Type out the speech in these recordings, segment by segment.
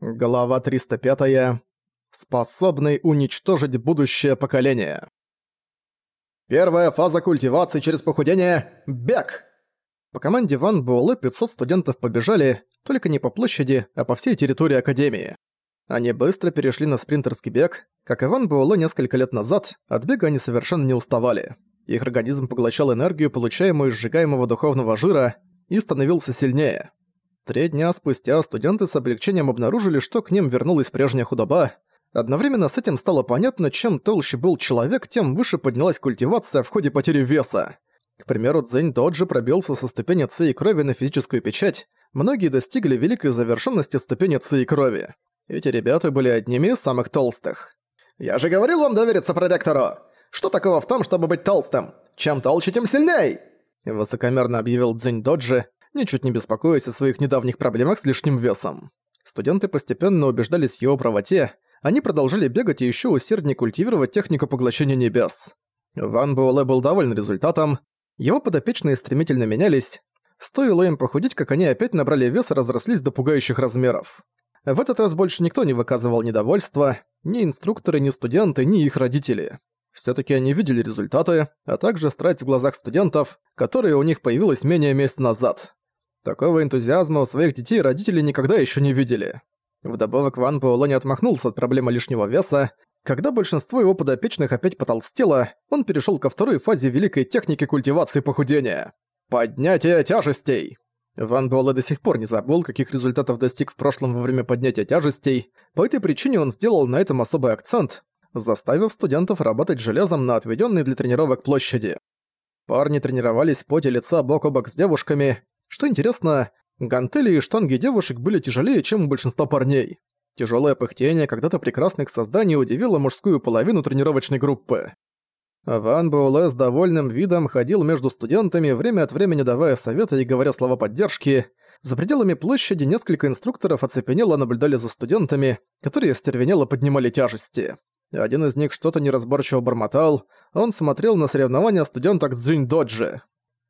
Глава 305. Способный уничтожить будущее поколение. Первая фаза культивации через похудение – бег! По команде Ван Буэлэ 500 студентов побежали, только не по площади, а по всей территории Академии. Они быстро перешли на спринтерский бег. Как и Ван Буэлэ несколько лет назад, от бега они совершенно не уставали. Их организм поглощал энергию, получаемую из сжигаемого духовного жира, и становился сильнее. Три дня спустя студенты с облегчением обнаружили, что к ним вернулась прежняя худоба. Одновременно с этим стало понятно, чем толще был человек, тем выше поднялась культивация в ходе потери веса. К примеру, Цзэнь Доджи пробился со ступени Ци и крови на физическую печать, многие достигли великой завершенности ступени Ци и крови. Эти ребята были одними из самых толстых. «Я же говорил вам довериться проректору! Что такого в том, чтобы быть толстым? Чем толще, тем сильней!» Высокомерно объявил Цзэнь Доджи, ничуть не беспокоясь о своих недавних проблемах с лишним весом. Студенты постепенно убеждались в его правоте, они продолжили бегать и еще усерднее культивировать технику поглощения небес. Ван Буэлэ был доволен результатом, его подопечные стремительно менялись, стоило им похудеть, как они опять набрали вес и разрослись до пугающих размеров. В этот раз больше никто не выказывал недовольства, ни инструкторы, ни студенты, ни их родители. Всё-таки они видели результаты, а также страсть в глазах студентов, которая у них появилась менее месяца назад. Такого энтузиазма у своих детей родители никогда ещё не видели. Вдобавок Ван Буэлло не отмахнулся от проблемы лишнего веса. Когда большинство его подопечных опять потолстело, он перешёл ко второй фазе великой техники культивации похудения. Поднятие тяжестей! Ван Буэлло до сих пор не забыл, каких результатов достиг в прошлом во время поднятия тяжестей. По этой причине он сделал на этом особый акцент, заставив студентов работать железом на отведённой для тренировок площади. Парни тренировались в поте лица бок о бок с девушками, что интересно, гантели и штанги девушек были тяжелее, чем у большинства парней. Тяжелое пыхтение когда-то прекрасных созданий удивило мужскую половину тренировочной группы. Ван Буэлэ с довольным видом ходил между студентами, время от времени давая советы и говоря слова поддержки. За пределами площади несколько инструкторов оцепенело наблюдали за студентами, которые стервенело поднимали тяжести. Один из них что-то неразборчиво бормотал, он смотрел на соревнования студенток с Джинь Доджи.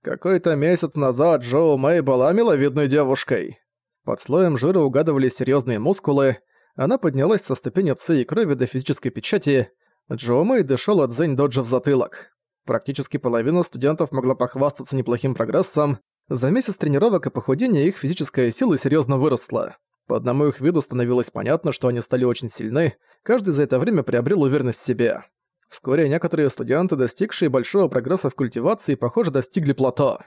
Какой-то месяц назад Джоу Мэй была миловидной девушкой. Под слоем жира угадывались серьезные мускулы, она поднялась со ступени Ци и крови до физической печати, Джоу Мэй дышал от Зэнь Доджа в затылок. Практически половина студентов могла похвастаться неплохим прогрессом, за месяц тренировок и похудения их физическая сила серьезно выросла. По одному их виду становилось понятно, что они стали очень сильны, каждый за это время приобрел уверенность в себе. Вскоре некоторые студенты, достигшие большого прогресса в культивации, похоже, достигли плато.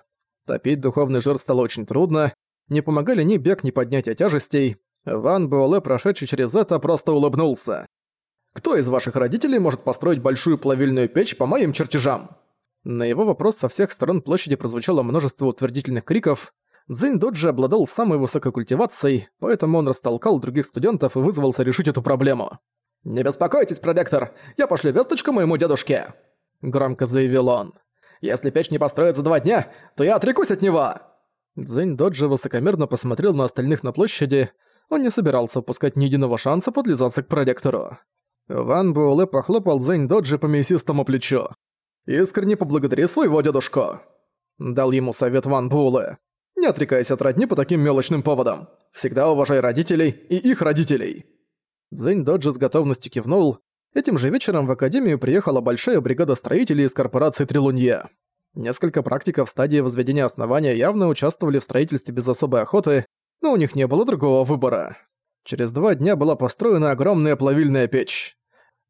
Топить духовный жир стало очень трудно, не помогали ни бег, ни поднятие тяжестей. Ван Буэлэ, прошедший через это, просто улыбнулся. «Кто из ваших родителей может построить большую плавильную печь по моим чертежам?» На его вопрос со всех сторон площади прозвучало множество утвердительных криков. Цзинь Доджи обладал самой высокой культивацией, поэтому он растолкал других студентов и вызвался решить эту проблему. «Не беспокойтесь, проректор, я пошлю весточку моему дедушке», — громко заявил он. «Если печь не построит за два дня, то я отрекусь от него!» Цзэнь Доджи высокомерно посмотрел на остальных на площади, он не собирался упускать ни единого шанса подлизаться к проректору. Ван Буэлэ похлопал Цзэнь Доджи по мясистому плечу. «Искренне поблагодари своего дедушку!» Дал ему совет Ван Буэлэ. «Не отрекайся от родни по таким мелочным поводам. Всегда уважай родителей и их родителей!» Цзэнь Доджи с готовностью кивнул. Этим же вечером в Академию приехала большая бригада строителей из корпорации Трилунье. Несколько практиков стадии возведения основания явно участвовали в строительстве без особой охоты, но у них не было другого выбора. Через два дня была построена огромная плавильная печь.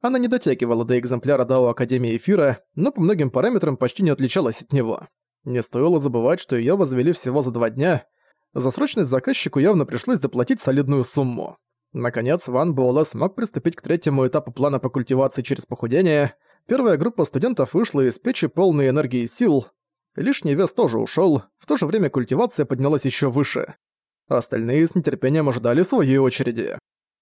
Она не дотягивала до экземпляра Дао Академии Эфира, но по многим параметрам почти не отличалась от него. Не стоило забывать, что её возвели всего за два дня. За срочность заказчику явно пришлось доплатить солидную сумму. Наконец, Ван Буэлэ смог приступить к третьему этапу плана по культивации через похудение. Первая группа студентов вышла из печи полной энергии и сил. Лишний вес тоже ушёл, в то же время культивация поднялась ещё выше. Остальные с нетерпением ожидали своей очереди.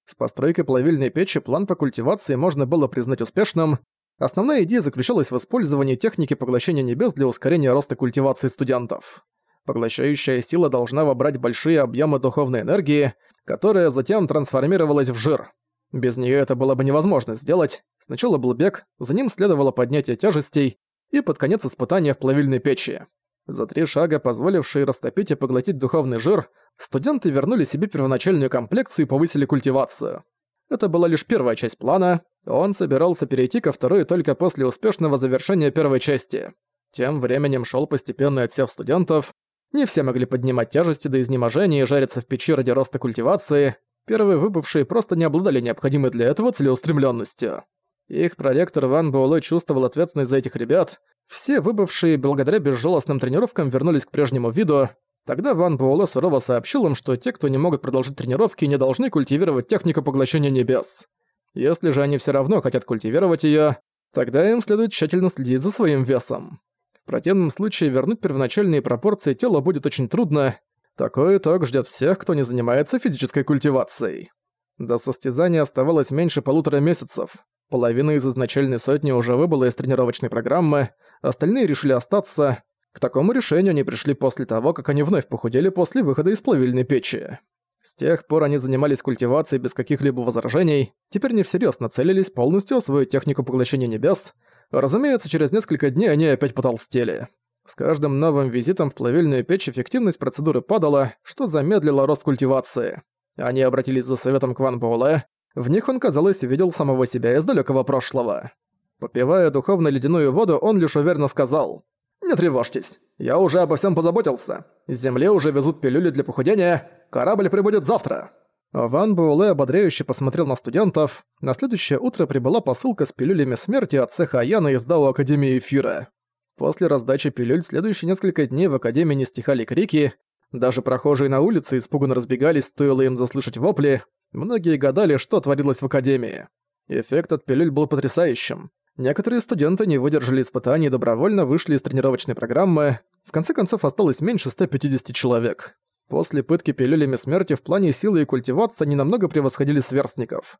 С постройкой плавильной печи план по культивации можно было признать успешным. Основная идея заключалась в использовании техники поглощения небес для ускорения роста культивации студентов. Поглощающая сила должна вобрать большие объемы духовной энергии, которая затем трансформировалась в жир. Без нее это было бы невозможно сделать. Сначала был бег, за ним следовало поднятие тяжестей и под конец испытания в плавильной печи. За три шага, позволившие растопить и поглотить духовный жир, студенты вернули себе первоначальную комплекцию и повысили культивацию. Это была лишь первая часть плана, он собирался перейти ко второй только после успешного завершения первой части. Тем временем шел постепенный отсев студентов, не все могли поднимать тяжести до изнеможения и жариться в печи ради роста культивации, первые выбывшие просто не обладали необходимой для этого целеустремленностью. Их проректор Ван Буэлэ чувствовал ответственность за этих ребят, все выбывшие благодаря безжалостным тренировкам вернулись к прежнему виду, Тогда Ван Буэлэ сурово сообщил им, что те, кто не могут продолжить тренировки, не должны культивировать технику поглощения небес. Если же они все равно хотят культивировать ее, тогда им следует тщательно следить за своим весом. Противном случае вернуть первоначальные пропорции тела будет очень трудно. Такой итог ждет всех, кто не занимается физической культивацией. До состязания оставалось меньше полутора месяцев. Половина из изначальной сотни уже выбыла из тренировочной программы, остальные решили остаться, к такому решению они пришли после того, как они вновь похудели после выхода из плавильной печи. С тех пор они занимались культивацией без каких-либо возражений, теперь не всерьез нацелились полностью освоить технику поглощения небес. Разумеется, через несколько дней они опять потолстели. С каждым новым визитом в плавильную печь эффективность процедуры падала, что замедлило рост культивации. Они обратились за советом к Ван Буэлэ, в них он, казалось, видел самого себя из далекого прошлого. Попивая духовно-ледяную воду, он лишь уверенно сказал «Не тревожьтесь, я уже обо всем позаботился. С земли уже везут пилюли для похудения, корабль прибудет завтра». Ван Буэлэ ободряюще посмотрел на студентов. На следующее утро прибыла посылка с пилюлями смерти от цеха Аяна из Дао Академии Эфира. После раздачи пилюль следующие несколько дней в Академии не стихали крики, даже прохожие на улице испуганно разбегались, стоило им заслышать вопли. Многие гадали, что творилось в Академии. Эффект от пилюль был потрясающим. Некоторые студенты не выдержали испытаний и добровольно вышли из тренировочной программы. В конце концов, осталось меньше 150 человек. После пытки пилюлями смерти в плане силы и культивации они намного превосходили сверстников.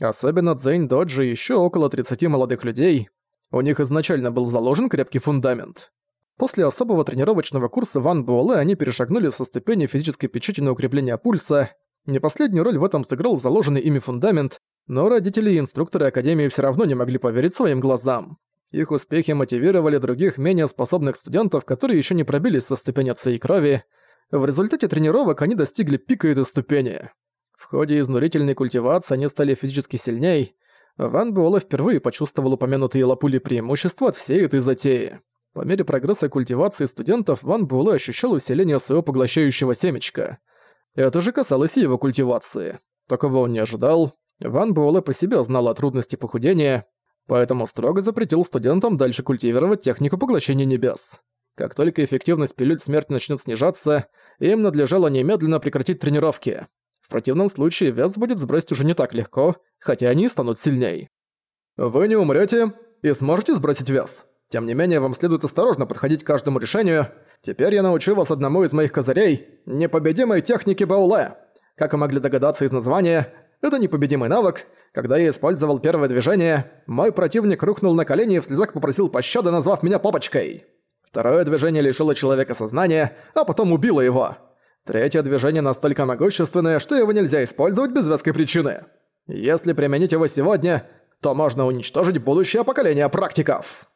Особенно Цзэнь Доджи и ещё около 30 молодых людей. У них изначально был заложен крепкий фундамент. После особого тренировочного курса Ван Буэлэ они перешагнули со ступени физической печати на укрепление пульса. Не последнюю роль в этом сыграл заложенный ими фундамент, но родители и инструкторы Академии все равно не могли поверить своим глазам. Их успехи мотивировали других менее способных студентов, которые еще не пробились со ступени отца и крови. В результате тренировок они достигли пика этой ступени. В ходе изнурительной культивации они стали физически сильней. Ван Буэлэ впервые почувствовал упомянутые лапули преимущества от всей этой затеи. По мере прогресса культивации студентов Ван Буэлэ ощущал усиление своего поглощающего семечка. Это же касалось и его культивации. Такого он не ожидал. Ван Буэлэ по себе знал о трудности похудения, поэтому строго запретил студентам дальше культивировать технику поглощения небес. Как только эффективность пилюль смерти начнет снижаться, им надлежало немедленно прекратить тренировки. В противном случае вес будет сбросить уже не так легко, хотя они станут сильней. Вы не умрете и сможете сбросить вес. Тем не менее, вам следует осторожно подходить к каждому решению. Теперь я научу вас одному из моих козырей – непобедимой технике Бауле. Как вы могли догадаться из названия, это непобедимый навык. Когда я использовал первое движение, мой противник рухнул на колени и в слезах попросил пощады, назвав меня папочкой. Второе движение лишило человека сознания, а потом убило его. Третье движение настолько могущественное, что его нельзя использовать без веской причины. Если применить его сегодня, то можно уничтожить будущее поколение практиков.